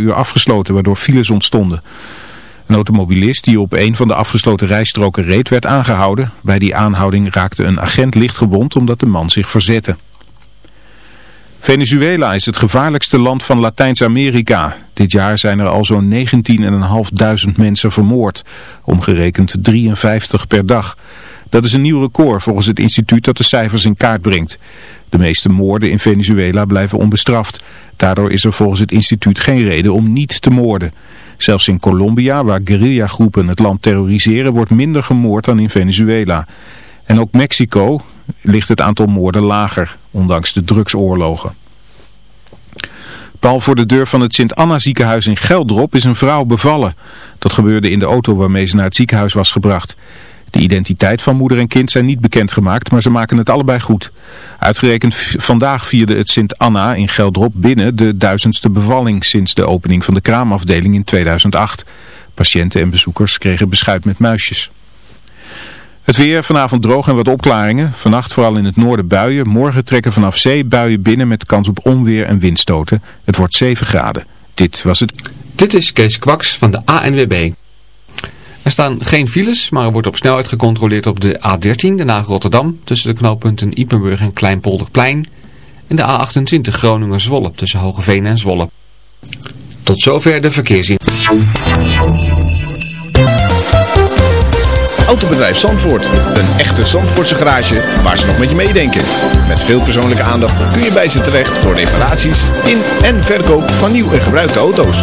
uur afgesloten waardoor files ontstonden. Een automobilist die op een van de afgesloten rijstroken reed werd aangehouden. Bij die aanhouding raakte een agent lichtgewond omdat de man zich verzette. Venezuela is het gevaarlijkste land van Latijns-Amerika. Dit jaar zijn er al zo'n 19.500 mensen vermoord, omgerekend 53 per dag. Dat is een nieuw record volgens het instituut dat de cijfers in kaart brengt. De meeste moorden in Venezuela blijven onbestraft. Daardoor is er volgens het instituut geen reden om niet te moorden. Zelfs in Colombia, waar guerrillagroepen het land terroriseren, wordt minder gemoord dan in Venezuela. En ook Mexico ligt het aantal moorden lager, ondanks de drugsoorlogen. Pal voor de deur van het Sint-Anna ziekenhuis in Geldrop is een vrouw bevallen. Dat gebeurde in de auto waarmee ze naar het ziekenhuis was gebracht. De identiteit van moeder en kind zijn niet bekendgemaakt, maar ze maken het allebei goed. Uitgerekend vandaag vierde het Sint-Anna in Geldrop binnen de duizendste bevalling sinds de opening van de kraamafdeling in 2008. Patiënten en bezoekers kregen beschuit met muisjes. Het weer, vanavond droog en wat opklaringen. Vannacht vooral in het noorden buien. Morgen trekken vanaf zee buien binnen met kans op onweer en windstoten. Het wordt 7 graden. Dit was het. Dit is Kees Kwaks van de ANWB. Er staan geen files, maar er wordt op snelheid gecontroleerd op de A13, de Haag Rotterdam, tussen de knooppunten Ipenburg en Kleinpolderplein. En de A28 Groningen-Zwolle, tussen Hogeveen en Zwolle. Tot zover de verkeersin. Autobedrijf Zandvoort, een echte Zandvoortse garage waar ze nog met je meedenken. Met veel persoonlijke aandacht kun je bij ze terecht voor reparaties in en verkoop van nieuw en gebruikte auto's.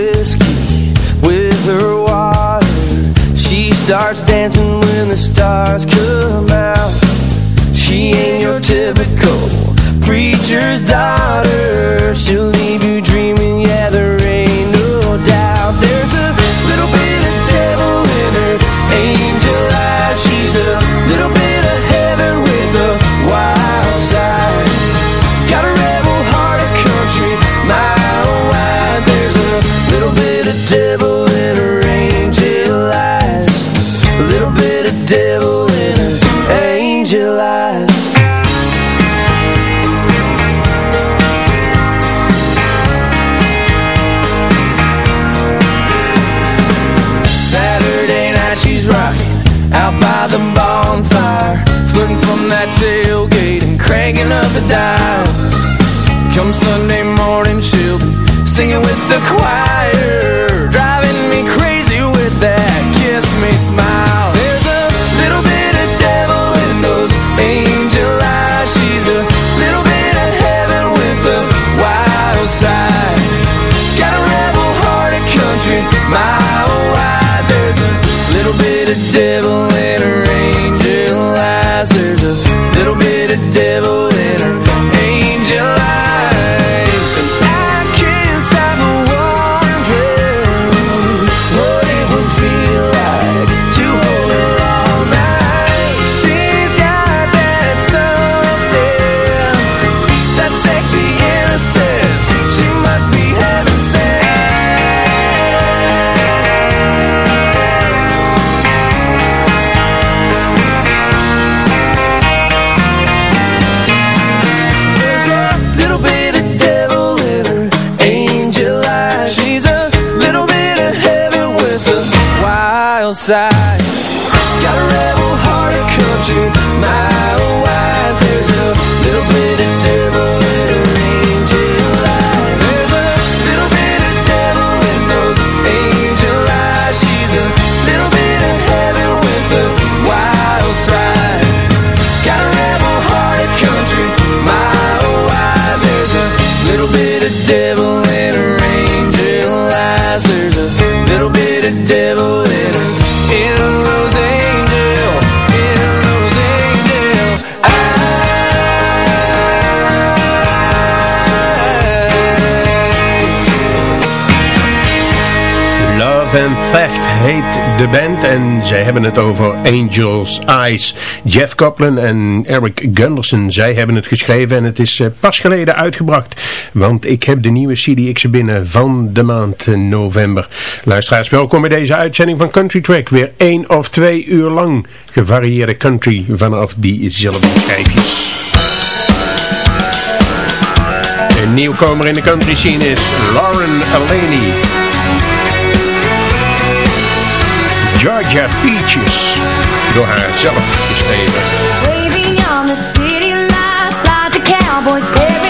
whiskey with her water. She starts dancing when the stars de band en zij hebben het over Angels Eyes. Jeff Copeland en Eric Gunderson, zij hebben het geschreven en het is eh, pas geleden uitgebracht. Want ik heb de nieuwe CDX binnen van de maand november. Luisteraars, welkom bij deze uitzending van Country Track. Weer één of twee uur lang gevarieerde country vanaf die zilveren schijfjes. Een nieuwkomer in de country scene is Lauren Alaney. Georgia Peaches. Door haar zelf geschreven. Waving on the city lights, like the cowboys'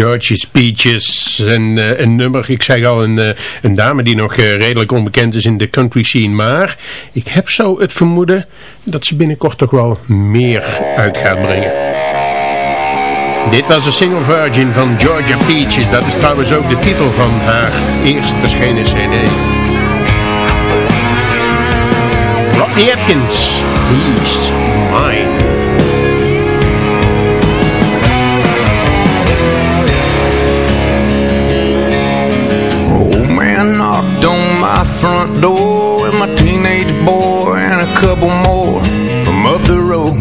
George's Peaches. Een, eh, een nummer, ik zeg al, een, eh, een dame die nog eh, redelijk onbekend is in de country scene. Maar ik heb zo het vermoeden dat ze binnenkort toch wel meer uit gaat brengen. Dit was een single virgin van Georgia Peaches. Dat is trouwens ook de titel van haar eerst verschenen cd. Rodney Atkins, He's Mine. knocked on my front door with my teenage boy and a couple more from up the road.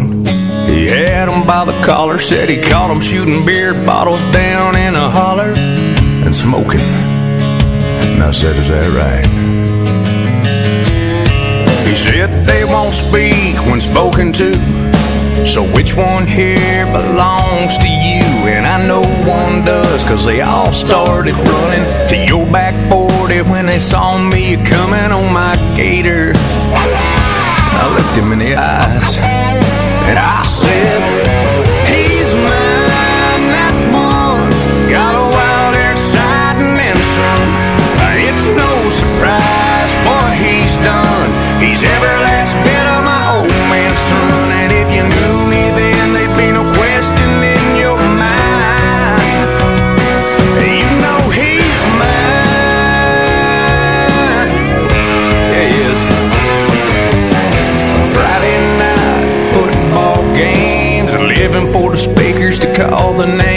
He had him by the collar, said he caught him shooting beer bottles down in a holler and smoking. And I said, Is that right? He said they won't speak when spoken to. So which one here belongs to you? And I know one does, cause they all started running to your back porch scared when they saw me coming on my gator. I looked him in the eyes and I said, He's mine, That one. Got a wild, exciting and some. It's no surprise what he's done. He's every last bit of my old man's son. the name.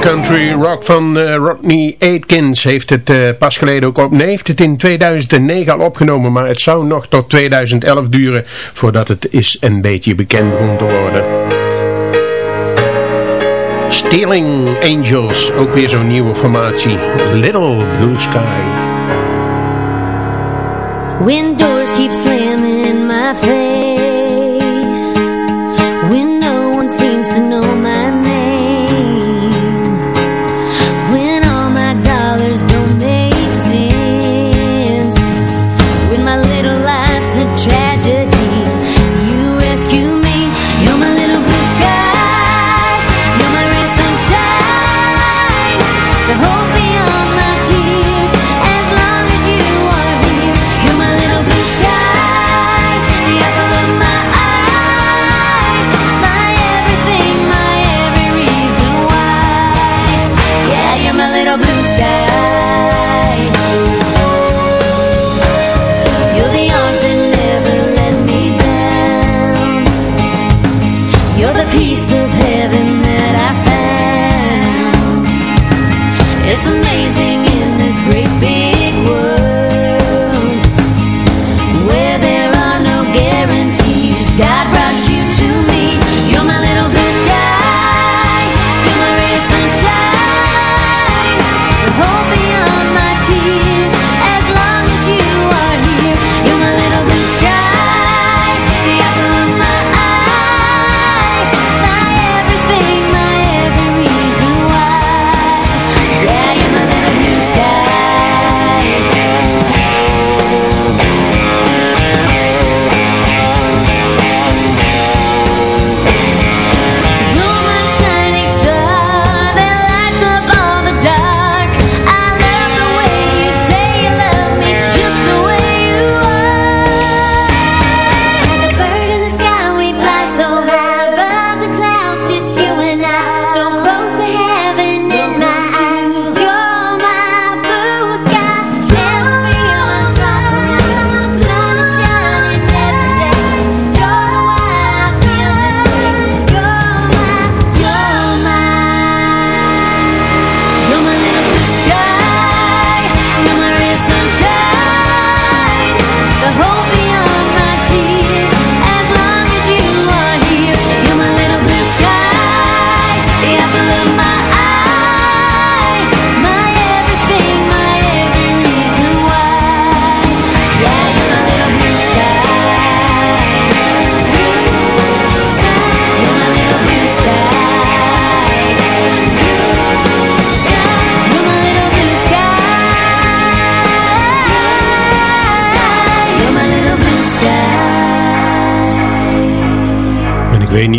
country rock van eh, Rodney Aitkins heeft het eh, pas geleden ook op. Nee, heeft het in 2009 al opgenomen, maar het zou nog tot 2011 duren voordat het is een beetje bekend begon te worden. Stealing Angels, ook weer zo'n nieuwe formatie. Little Blue Sky. When doors keep slamming my face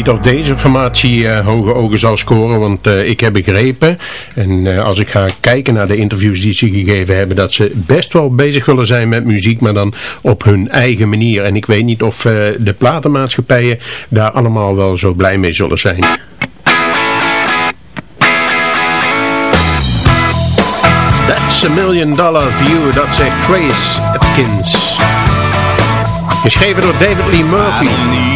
niet of deze formatie eh, hoge ogen zal scoren, want eh, ik heb begrepen, en eh, als ik ga kijken naar de interviews die ze gegeven hebben, dat ze best wel bezig willen zijn met muziek, maar dan op hun eigen manier. En ik weet niet of de platenmaatschappijen daar allemaal wel zo blij mee zullen zijn. That's a million dollar view, dat zegt Trace Atkins. Geschreven door David Lee Murphy.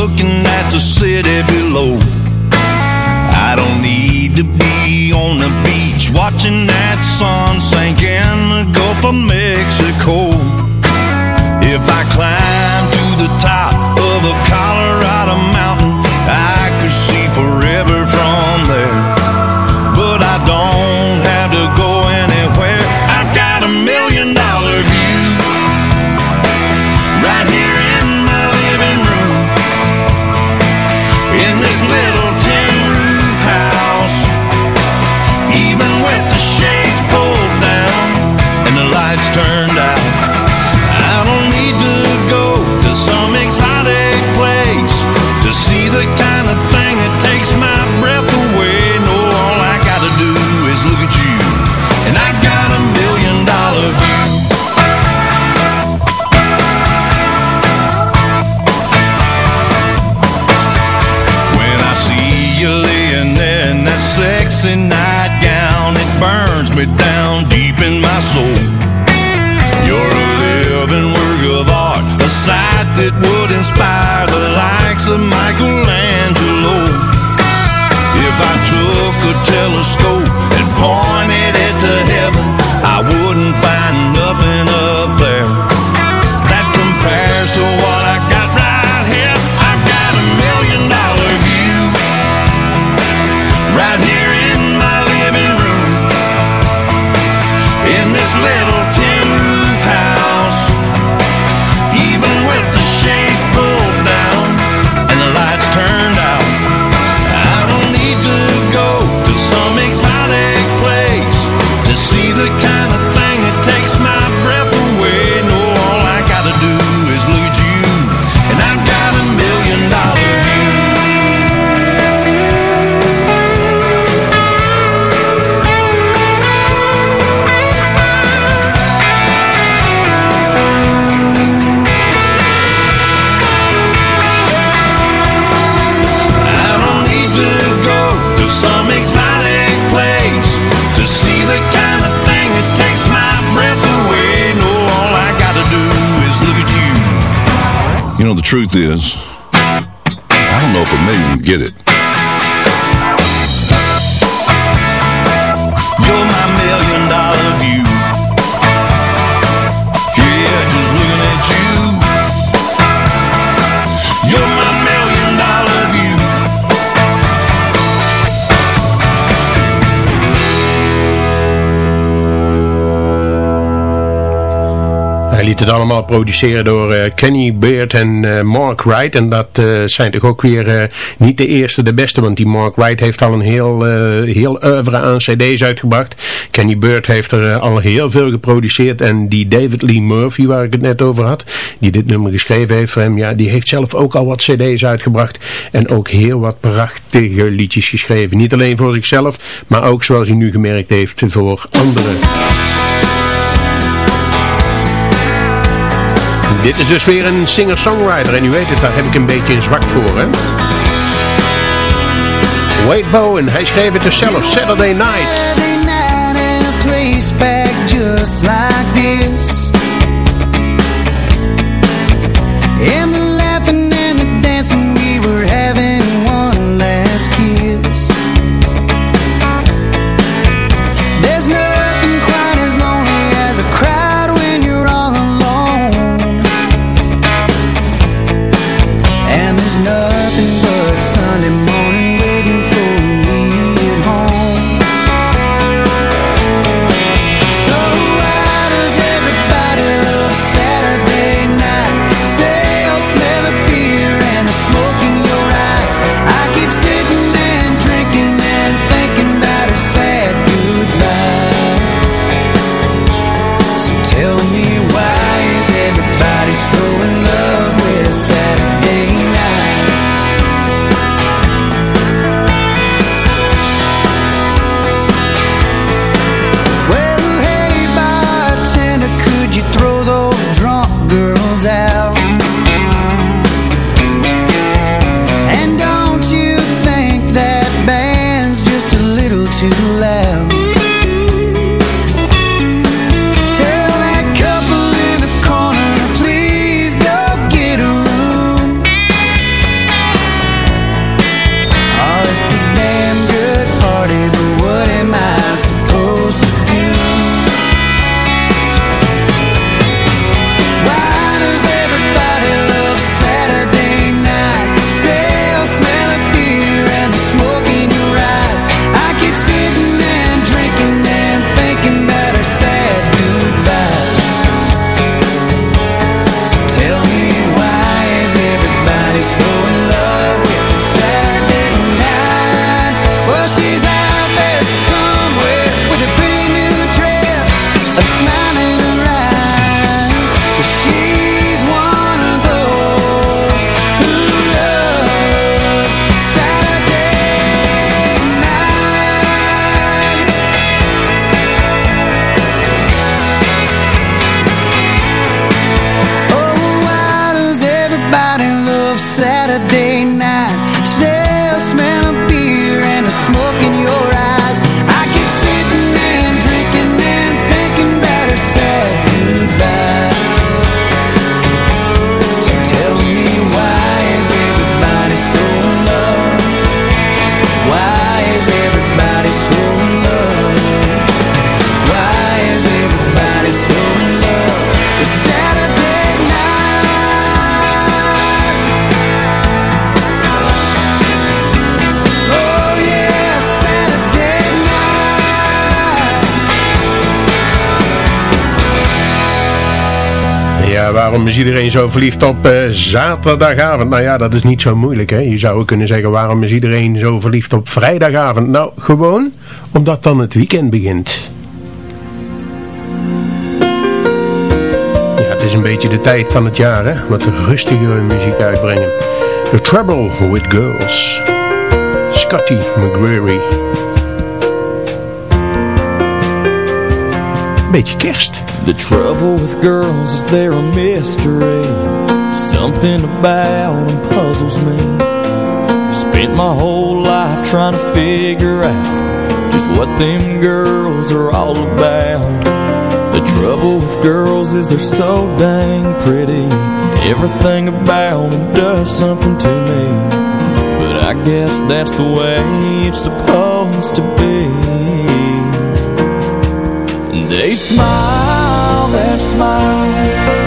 Looking at the city below. I don't need to be on the beach watching that sun sink in the Gulf of Mexico. If I climb to the top of a Colorado me down deep in my soul. You're a living work of art, a sight that would inspire the likes of Michelangelo. If I took a telescope and pointed it to heaven, I wouldn't truth is, I don't know if a million would get it. Liet het allemaal produceren door eh, Kenny Beard en eh, Mark Wright. En dat eh, zijn toch ook weer niet de eerste, de beste. Want die Mark Wright heeft al een heel, heel oeuvre aan cd's uitgebracht. Kenny Beard heeft er al heel veel geproduceerd. En die David Lee Murphy, waar ik het net over had, die dit nummer geschreven heeft voor hem. Ja, die heeft zelf ook al wat cd's uitgebracht. En ook heel wat prachtige liedjes geschreven. Niet alleen voor zichzelf, maar ook zoals hij nu gemerkt heeft voor anderen. Dit is dus weer een singer-songwriter en u weet het, daar heb ik een beetje een zwak voor, hè? Wade Bowen, hij schreef het dus zelf, Saturday Night. gotta waarom is iedereen zo verliefd op eh, zaterdagavond? Nou ja, dat is niet zo moeilijk. Hè? Je zou kunnen zeggen, waarom is iedereen zo verliefd op vrijdagavond? Nou, gewoon omdat dan het weekend begint. Ja, het is een beetje de tijd van het jaar, hè? Wat rustigere muziek uitbrengen. The Trouble with Girls. Scotty McGreery. Beetje kerst. The trouble with girls is they're a mystery. Something about them puzzles me. Spent my whole life trying to figure out just what them girls are all about. The trouble with girls is they're so dang pretty. Everything about them does something to me. But I guess that's the way it's supposed to be. Smile, that smile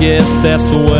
guess that's the way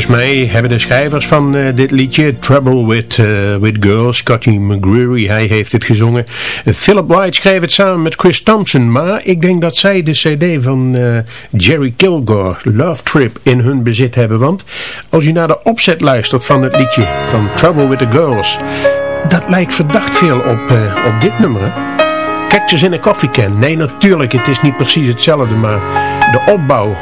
Volgens mij hebben de schrijvers van eh, dit liedje, Trouble with, eh, with Girls, Scotty McGreary, hij heeft het gezongen. Eh, Philip White schreef het samen met Chris Thompson, maar ik denk dat zij de cd van Jerry Kilgore, Love Trip, in hun bezit hebben. Want als je naar de opzet luistert van het liedje van Trouble with the Girls, dat lijkt verdacht veel op, op dit nummer. Cactus in a Coffee Can. Nee, natuurlijk, het is niet precies hetzelfde, maar de opbouw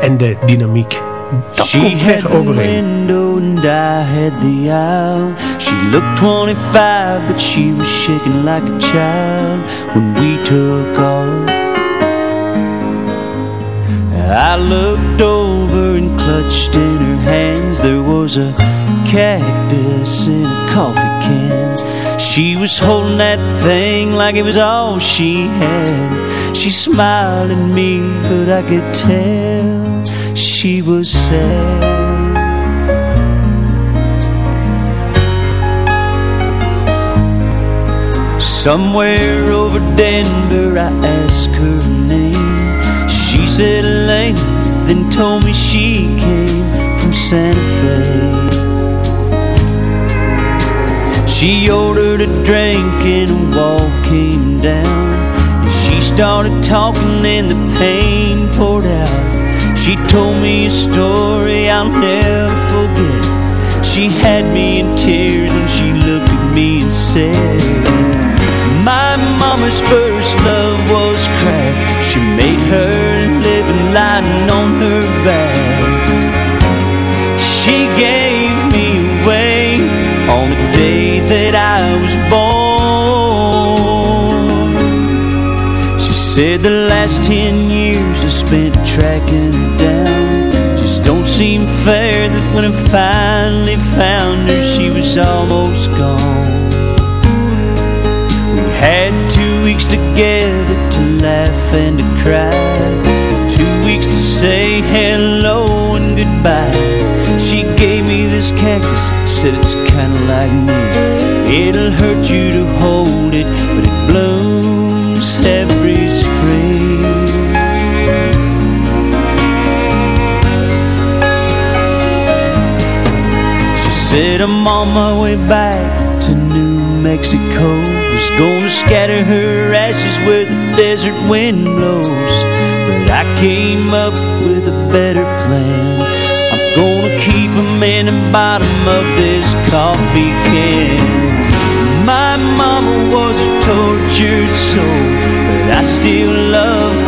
en de dynamiek. Dat She komt the overeen. window and I had the aisle. She looked 25, but she was shaking like a child when we took off. I looked over and clutched in her hands. There was a cactus in a coffee can. She was holding that thing like it was all she had. She smiled at me, but I could tell she was sad. Somewhere over Denver, I asked her name. She said Elaine, then told me she came from Santa Fe. She ordered a drink and a wall came down. And she started talking and the pain. She told me a story I'll never forget. She had me in tears when she looked at me and said, My mama's first love was crack. She made her living lying on her back. She gave me away on the day that I was born. She said the last ten years I spent tracking when I finally found her, she was almost gone. We had two weeks together to laugh and to cry. Two weeks to say hello and goodbye. She gave me this cactus, said it's kinda like me. It'll hurt you to hold it, but said I'm on my way back to New Mexico. Was gonna scatter her ashes where the desert wind blows. But I came up with a better plan. I'm gonna keep keep 'em in the bottom of this coffee can. My mama was a tortured soul, but I still love her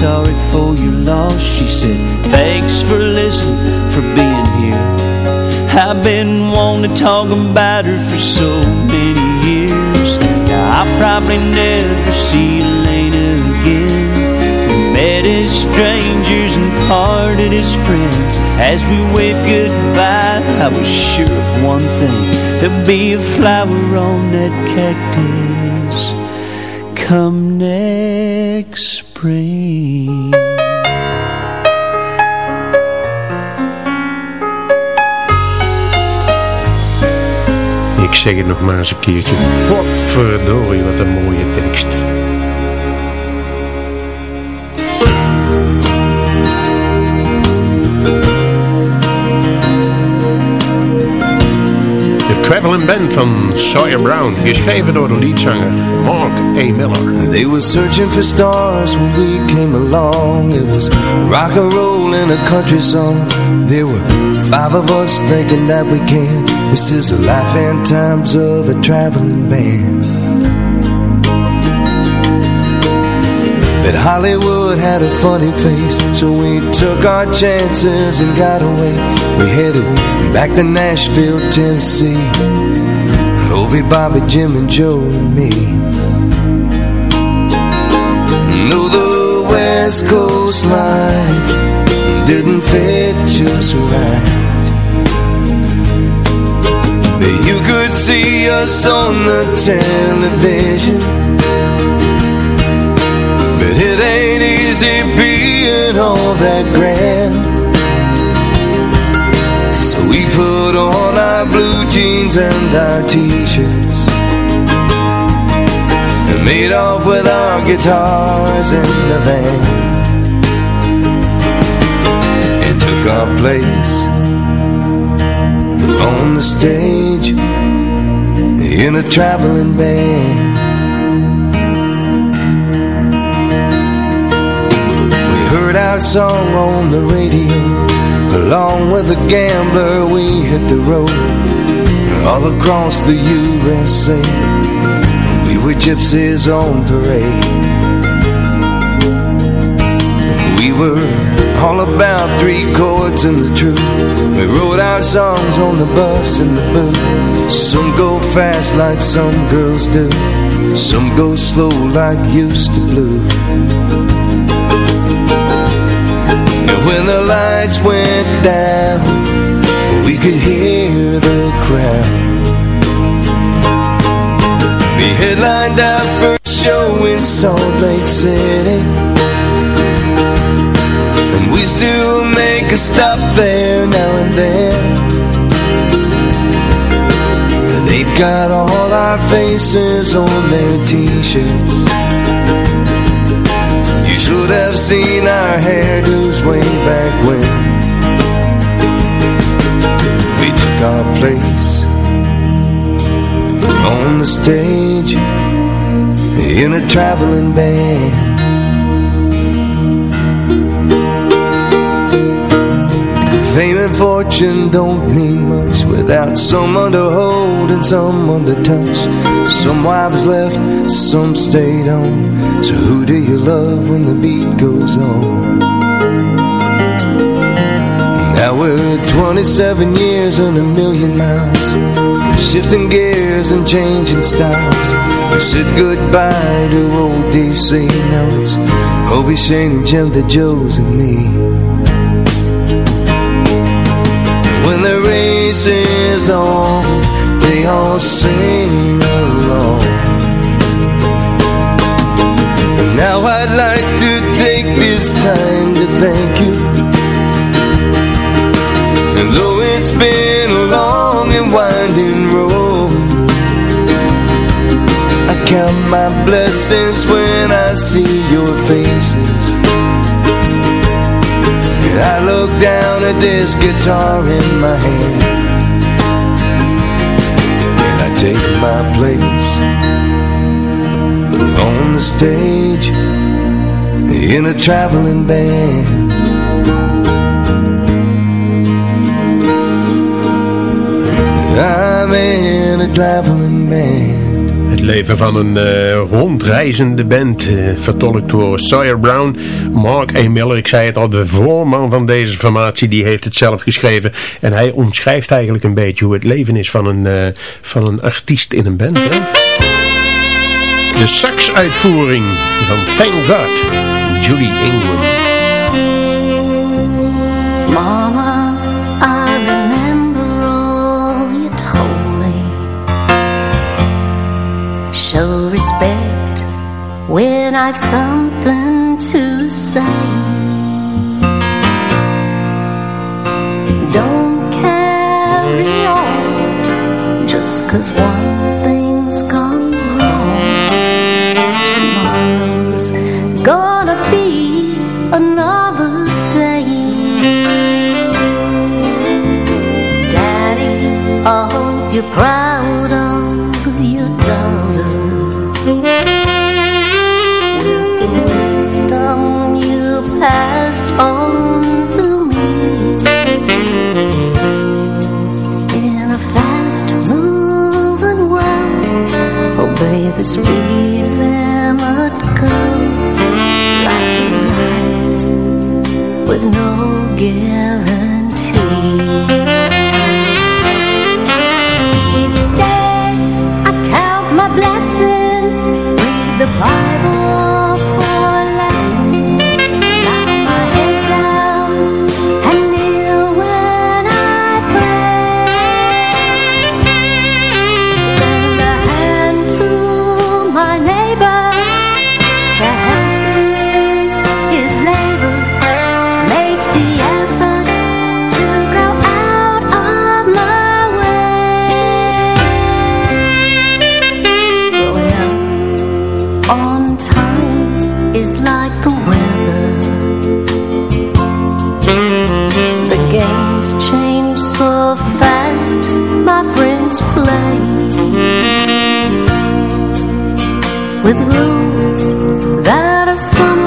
sorry for your loss. She said thanks for listening, for being here. I've been wanting to talk about her for so many years. Now I'll probably never see Elena again. We met as strangers and parted as friends. As we waved goodbye, I was sure of one thing. There'll be a flower on that cactus come next spring. Zeg het nog maar eens een keertje. Potverdorie, wat een mooie tekst. De Traveling Band van Sawyer Brown, geschreven door de leadzanger Mark A. Miller. They were searching for stars when we came along. It was rock and roll and a country song. There were five of us thinking that we can. This is the life and times of a traveling band. But Hollywood had a funny face, so we took our chances and got away. We headed back to Nashville, Tennessee. Hobie, Bobby, Jim, and Joe and me. No, the West Coast life didn't fit just right. See us on the television. But it ain't fancy being all that grand. So we put on our blue jeans and our t-shirts and made off with our guitars in the van and took our place on the stage in a traveling band. We heard our song on the radio, along with a gambler. We hit the road all across the USA. We were gypsies on parade. We were all about three chords and the truth. We wrote our songs on the bus in the booth. Some go fast like some girls do. Some go slow like used to blue. And when the lights went down, we could hear the crowd. We headlined our first show in Salt Lake City. We still make a stop there now and then. They've got all our faces on their t-shirts. You should have seen our hairdos way back when. We took our place on the stage in a traveling band. Fortune don't mean much without someone to hold and someone to touch. Some wives left, some stayed on. So who do you love when the beat goes on? Now we're 27 years and a million miles, shifting gears and changing styles. We said goodbye to old DC. Now it's Hobie, Shane, and Jim, the Joes, and me. Race on, they all sing along. And now I'd like to take this time to thank you. And though it's been a long and winding road, I count my blessings when I see your faces. And I look down at this guitar in my hand take my place. On the stage In a traveling band. I'm in a traveling band Het leven van een eh, rondreizende band, eh, vertolkt door Sawyer Brown, Mark A. Miller. Ik zei het al, de voorman van deze formatie, die heeft het zelf geschreven. En hij omschrijft eigenlijk een beetje hoe het leven is van een, eh, van een artiest in een band. Hè? De sax-uitvoering van Thank God, Julie Ingram. When I've something to say. Don't carry on just cause one my friends play with rules that are some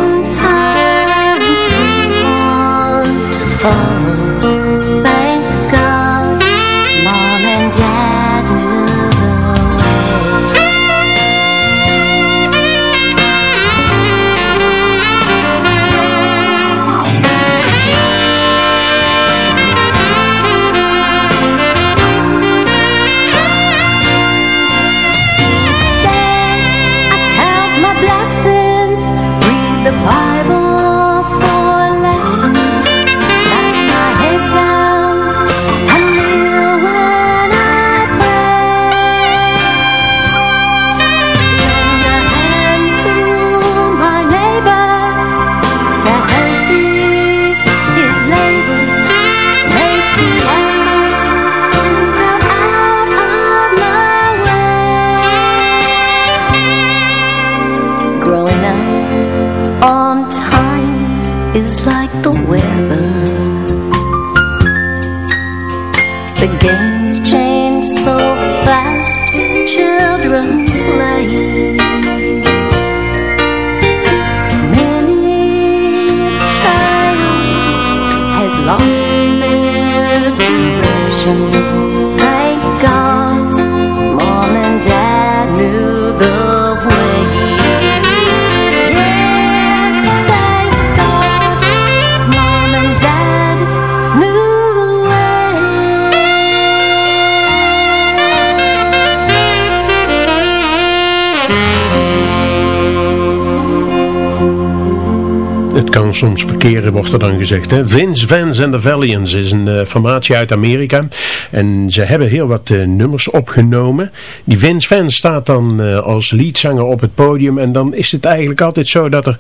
Het kan soms verkeren, wordt er dan gezegd. Hè? Vince Vance and the Valiants is een eh, formatie uit Amerika. En ze hebben heel wat eh, nummers opgenomen. Die Vince Vance staat dan eh, als leadzanger op het podium. En dan is het eigenlijk altijd zo dat er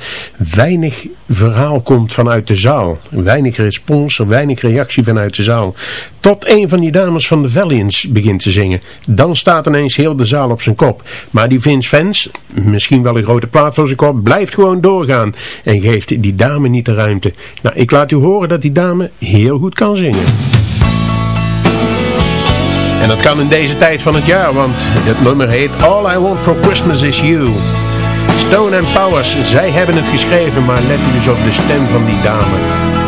weinig verhaal komt vanuit de zaal. Weinig respons, weinig reactie vanuit de zaal. Tot een van die dames van de Valiants begint te zingen. Dan staat ineens heel de zaal op zijn kop. Maar die Vince Vance, misschien wel een grote plaat voor zijn kop, blijft gewoon doorgaan. En geeft die dame niet de ruimte. Nou, ik laat u horen dat die dame heel goed kan zingen. En dat kan in deze tijd van het jaar, want het nummer heet All I Want For Christmas Is You. Stone and Powers, zij hebben het geschreven, maar let u eens op de stem van die dame.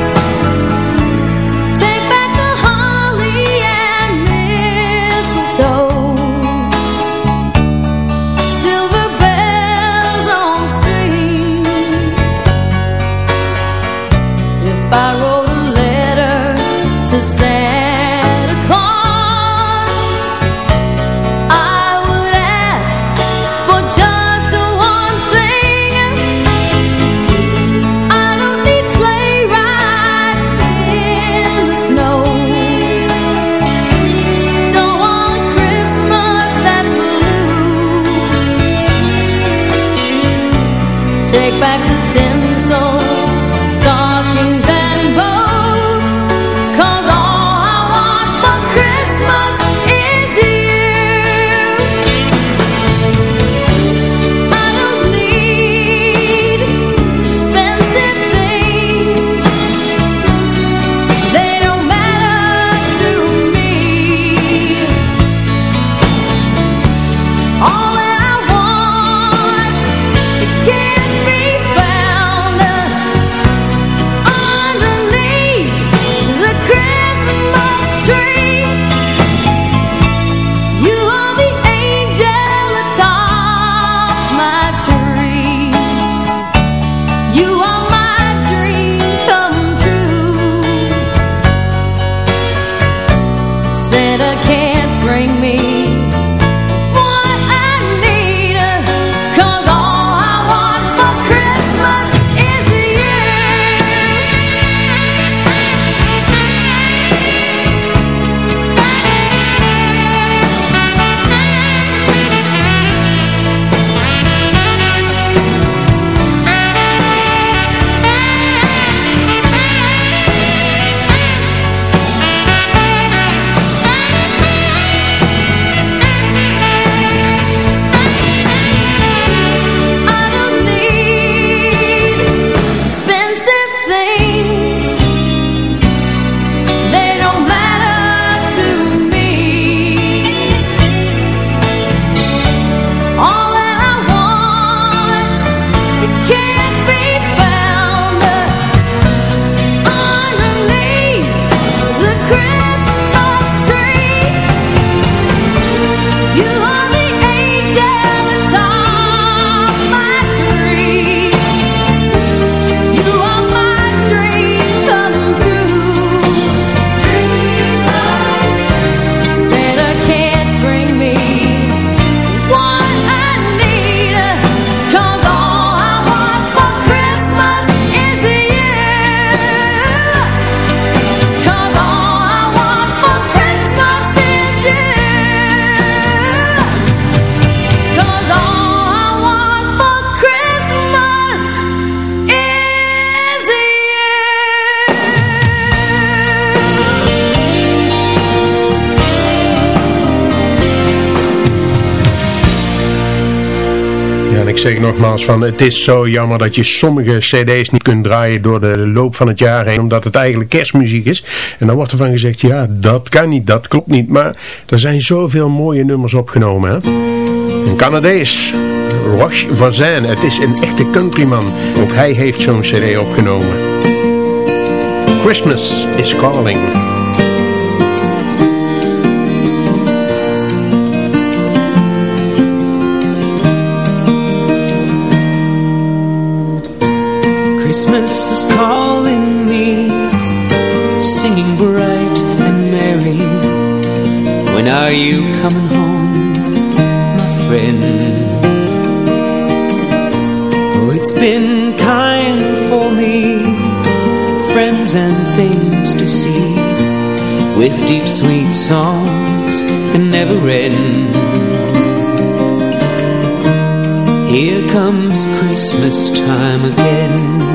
Zeg nogmaals van het is zo jammer dat je sommige cd's niet kunt draaien door de loop van het jaar heen. Omdat het eigenlijk kerstmuziek is. En dan wordt er van gezegd ja dat kan niet, dat klopt niet. Maar er zijn zoveel mooie nummers opgenomen. Hè? Een Canadees, Roche Vazin. Het is een echte countryman. Ook hij heeft zo'n cd opgenomen. Christmas is calling. Christmas is calling me, singing bright and merry. When are you coming home, my friend? Oh, it's been kind for me, friends and things to see, with deep sweet songs that never end. Here comes Christmas time again.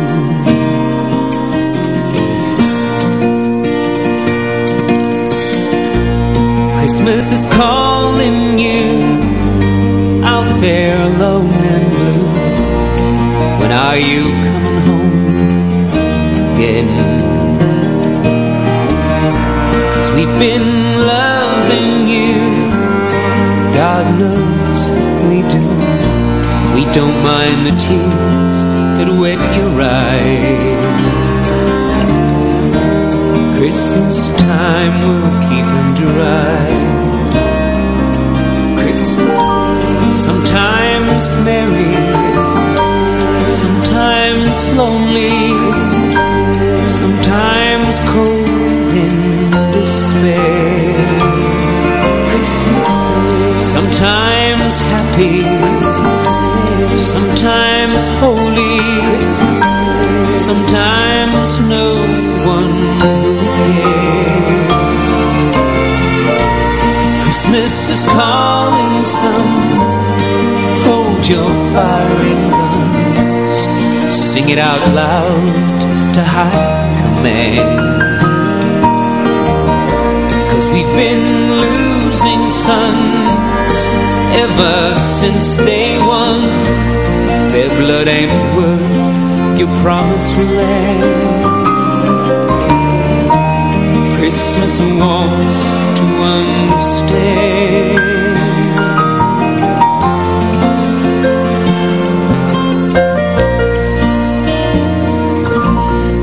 Christmas is calling you out there alone and blue. When are you coming home again? Cause we've been loving you, God knows we do. We don't mind the tears that wet your eyes. Christmas time will keep them dry. Christmas, sometimes merry, sometimes lonely, sometimes cold in despair. Christmas, sometimes happy, sometimes holy, sometimes no who. Christmas is calling some, hold your firing guns, sing it out loud to high command. Cause we've been losing sons ever since day one. Their blood ain't worth your promised land. Christmas to understand.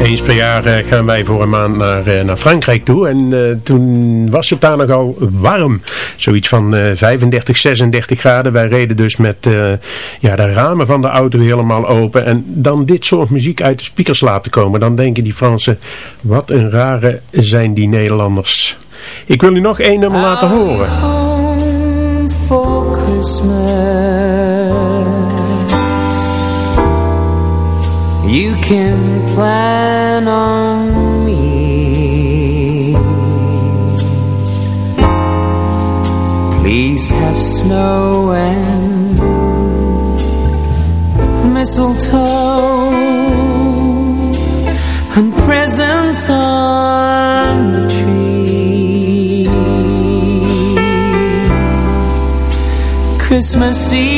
Eens per jaar eh, gaan wij voor een maand naar, eh, naar Frankrijk toe. En eh, toen was het daar nogal warm. Zoiets van eh, 35, 36 graden. Wij reden dus met eh, ja, de ramen van de auto helemaal open. En dan dit soort muziek uit de speakers laten komen. Dan denken die Fransen, wat een rare zijn die Nederlanders. Ik wil u nog één nummer laten horen. You can plan on me. Please have snow and mistletoe and presents on the tree. Christmas Eve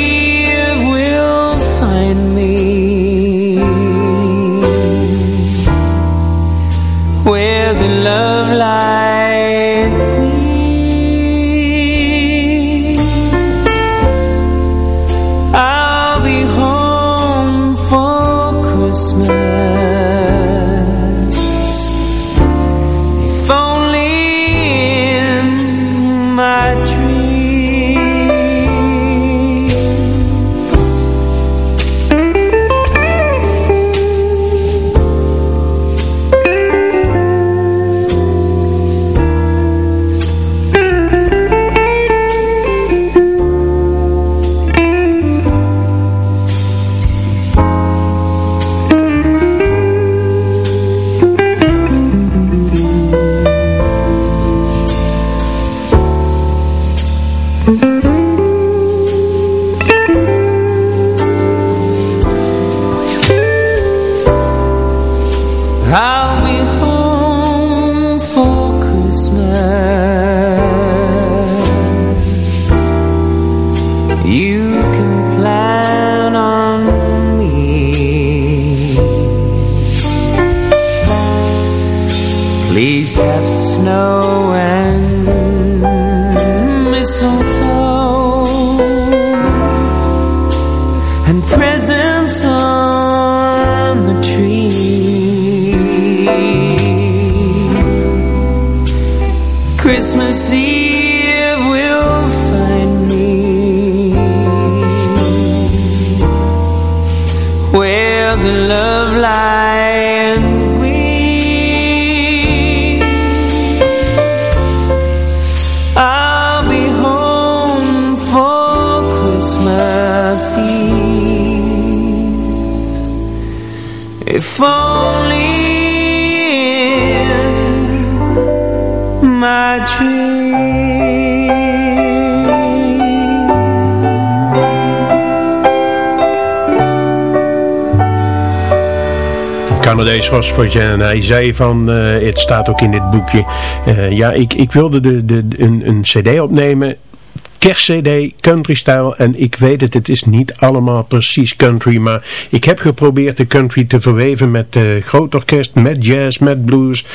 Canadees Rochefort en hij zei van, eh, het staat ook in dit boekje, eh, ja, ik, ik wilde de, de, een, een cd opnemen, kerstcd, country style en ik weet het, het is niet allemaal precies country, maar ik heb geprobeerd de country te verweven met uh, groot orkest, met jazz, met blues.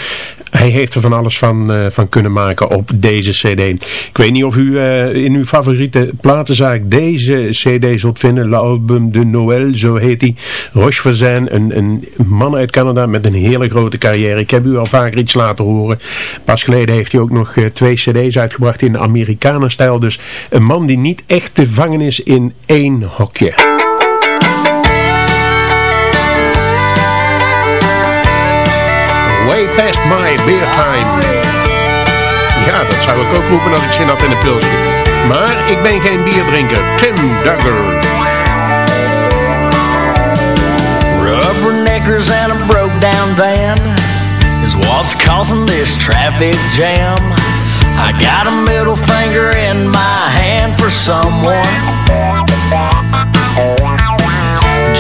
Hij heeft er van alles van, eh, van kunnen maken op deze cd. Ik weet niet of u eh, in uw favoriete platenzaak deze cd zult vinden. L'album de Noël, zo heet hij. Rochefoucauld, een, een man uit Canada met een hele grote carrière. Ik heb u al vaker iets laten horen. Pas geleden heeft hij ook nog twee cd's uitgebracht in de Amerikanenstijl. Dus een man die niet echt te vangen is in één hokje. Way past my beer time. Ja, dat zou ik ook roepen als ik zin had in een pilsje. Maar ik ben geen bierdrinker. Tim Duggar. Rubberneckers and a broke down van is what's causing this traffic jam. I got a middle finger in my hand for someone.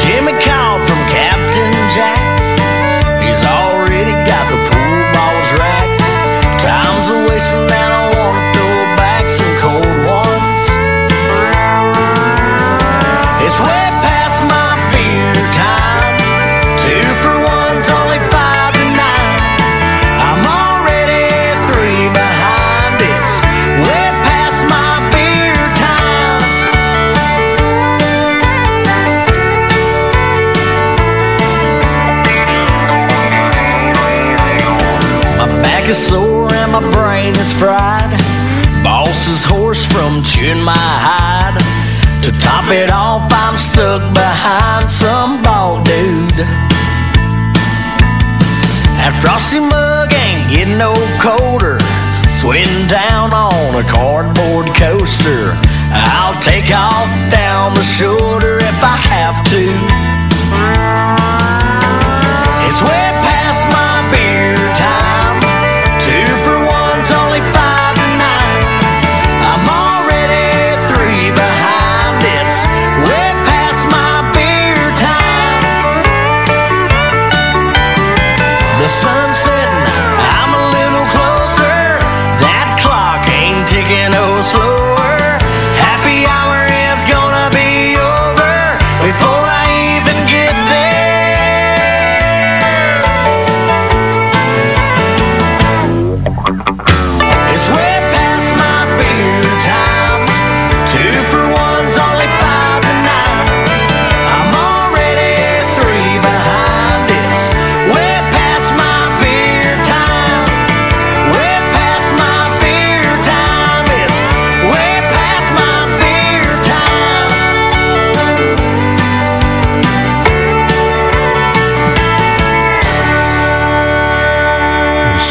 Jimmy is fried. Boss's horse from chewing my hide. To top it off, I'm stuck behind some bald dude. That frosty mug ain't getting no colder. Sweating down on a cardboard coaster. I'll take off down the shoulder if I have to.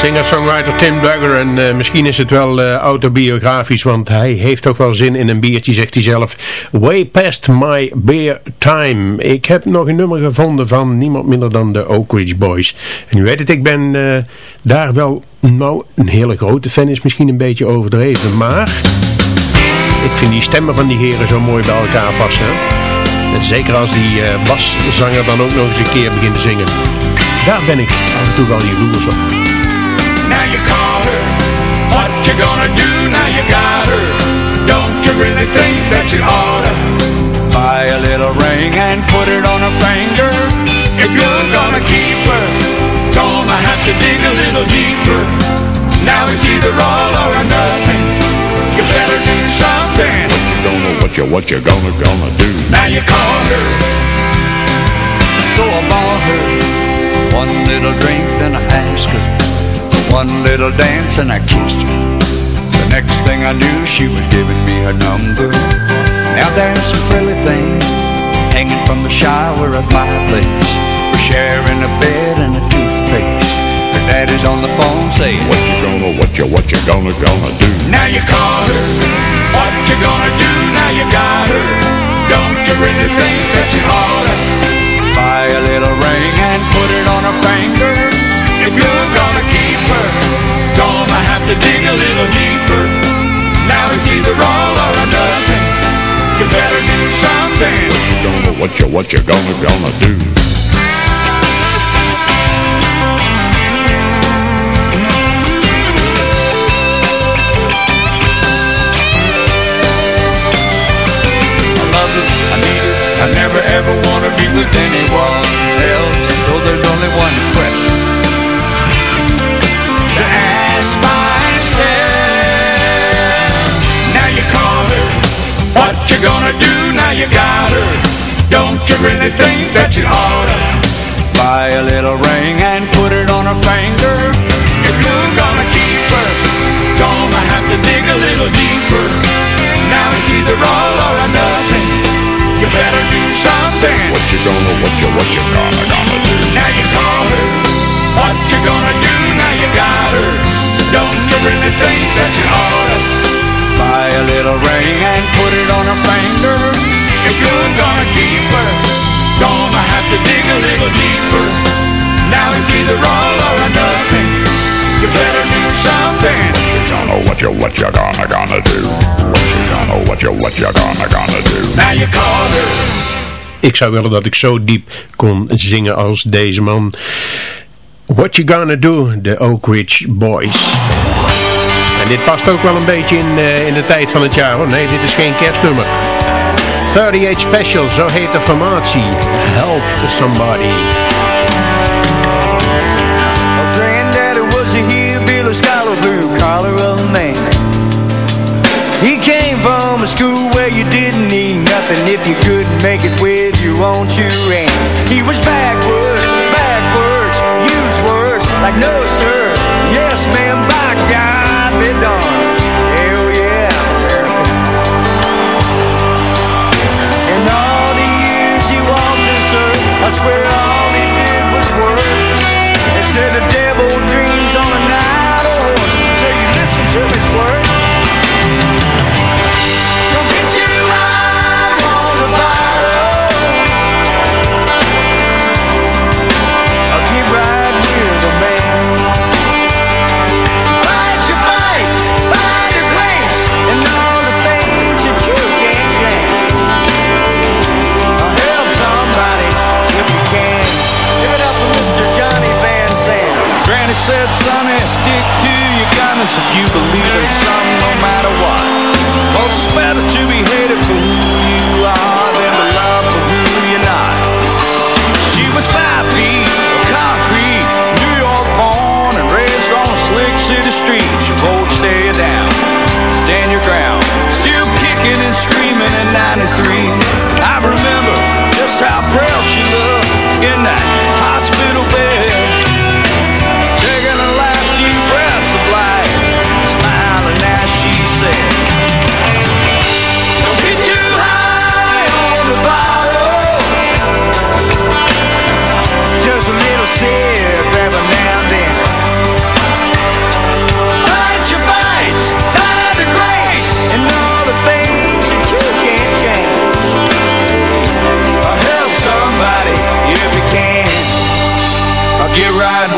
Singer-songwriter Tim Duggar en eh, misschien is het wel eh, autobiografisch, want hij heeft toch wel zin in een biertje, zegt hij zelf. Way past my beer time. Ik heb nog een nummer gevonden van niemand minder dan de Oak Ridge Boys. En u weet het, ik ben eh, daar wel, nou, een hele grote fan is misschien een beetje overdreven, maar ik vind die stemmen van die heren zo mooi bij elkaar passen. zeker als die baszanger dan ook nog eens een keer begint te zingen. Daar ben ik af en toe wel jaloers op. Now you caught her. What you gonna do now you got her? Don't you really think that you oughta buy a little ring and put it on her finger? If you're gonna keep her, gonna have to dig a little deeper. Now it's either all or nothing. You better do something. What you gonna, what you, what you gonna, gonna do? Now you caught her. So I bought her one little drink, then I asked her one little dance, and I kissed her. The next thing I knew, she was giving me her number. Now there's some frilly things hanging from the shower at my place. We're sharing a bed and a toothpaste. Her daddy's on the phone saying, What you gonna, what you, what you gonna, gonna do? Now you caught her. What you gonna do now you got her? Don't you really think that you oughta buy what you, what you gonna, gonna do? I love it, I need it. I never ever wanna be with anyone else. So there's only one question to ask myself. Now you caught her. What you gonna do now you got her? Don't you really think that you oughta buy a little ring and put it on her finger? If you're gonna keep her, gonna have to dig a little deeper. Now it's either all or nothing. You better do something. What you gonna, what you, what you gonna, gonna do? Now you caught her. What you gonna do now you got her? Don't you really think that you oughta buy a little ring and put it on her finger? If you're gonna keep her, gonna have to dig a little deeper. Now it's either all or nothing. You better do something. Gonna, what you, what you gonna, gonna do? What you gonna, what you, what you gonna, gonna do? Now you caught her. Ik zou willen dat ik zo diep kon zingen als deze man. What You Gonna Do, de Oak Ridge Boys. En dit past ook wel een beetje in, eh, in de tijd van het jaar. hoor. nee, dit is geen kerstnummer. 38 Special, zo heet de formatie. Help Somebody. My granddaddy was a hillbilly blue collar man. He came from a school where you didn't need nothing if you couldn't make it with your own two hands. He was backwards, backwards, use words like no sir, yes ma'am, by God be darned. Said, sonny, stick to your guns if you believe in something no matter what. Most it's better to be hated for who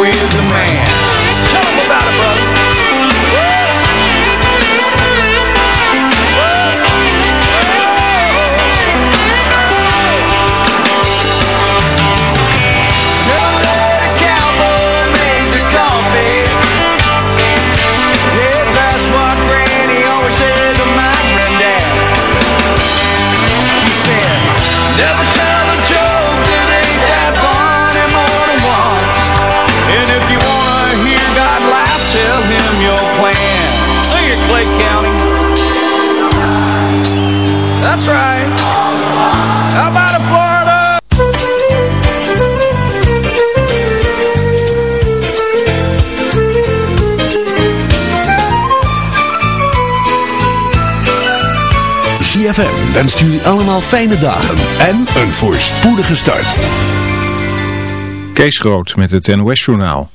with ZFM wenst jullie allemaal fijne dagen en een voorspoedige start. Kees Groot met het NOS-journaal.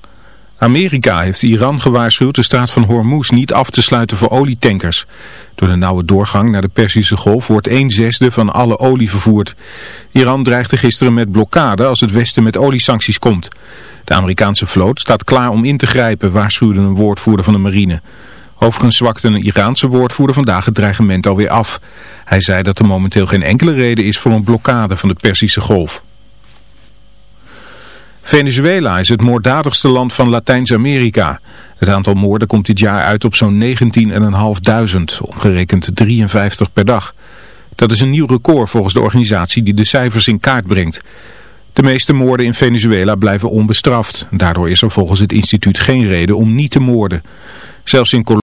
Amerika heeft Iran gewaarschuwd de straat van Hormuz niet af te sluiten voor olietankers. Door de nauwe doorgang naar de Perzische Golf wordt 1 zesde van alle olie vervoerd. Iran dreigde gisteren met blokkade als het Westen met oliesancties komt. De Amerikaanse vloot staat klaar om in te grijpen, waarschuwde een woordvoerder van de marine. Overigens zwakte een Iraanse woordvoerder vandaag het dreigement alweer af. Hij zei dat er momenteel geen enkele reden is voor een blokkade van de Perzische Golf. Venezuela is het moorddadigste land van Latijns-Amerika. Het aantal moorden komt dit jaar uit op zo'n 19.500, omgerekend 53 per dag. Dat is een nieuw record volgens de organisatie die de cijfers in kaart brengt. De meeste moorden in Venezuela blijven onbestraft. Daardoor is er volgens het instituut geen reden om niet te moorden. Zelfs in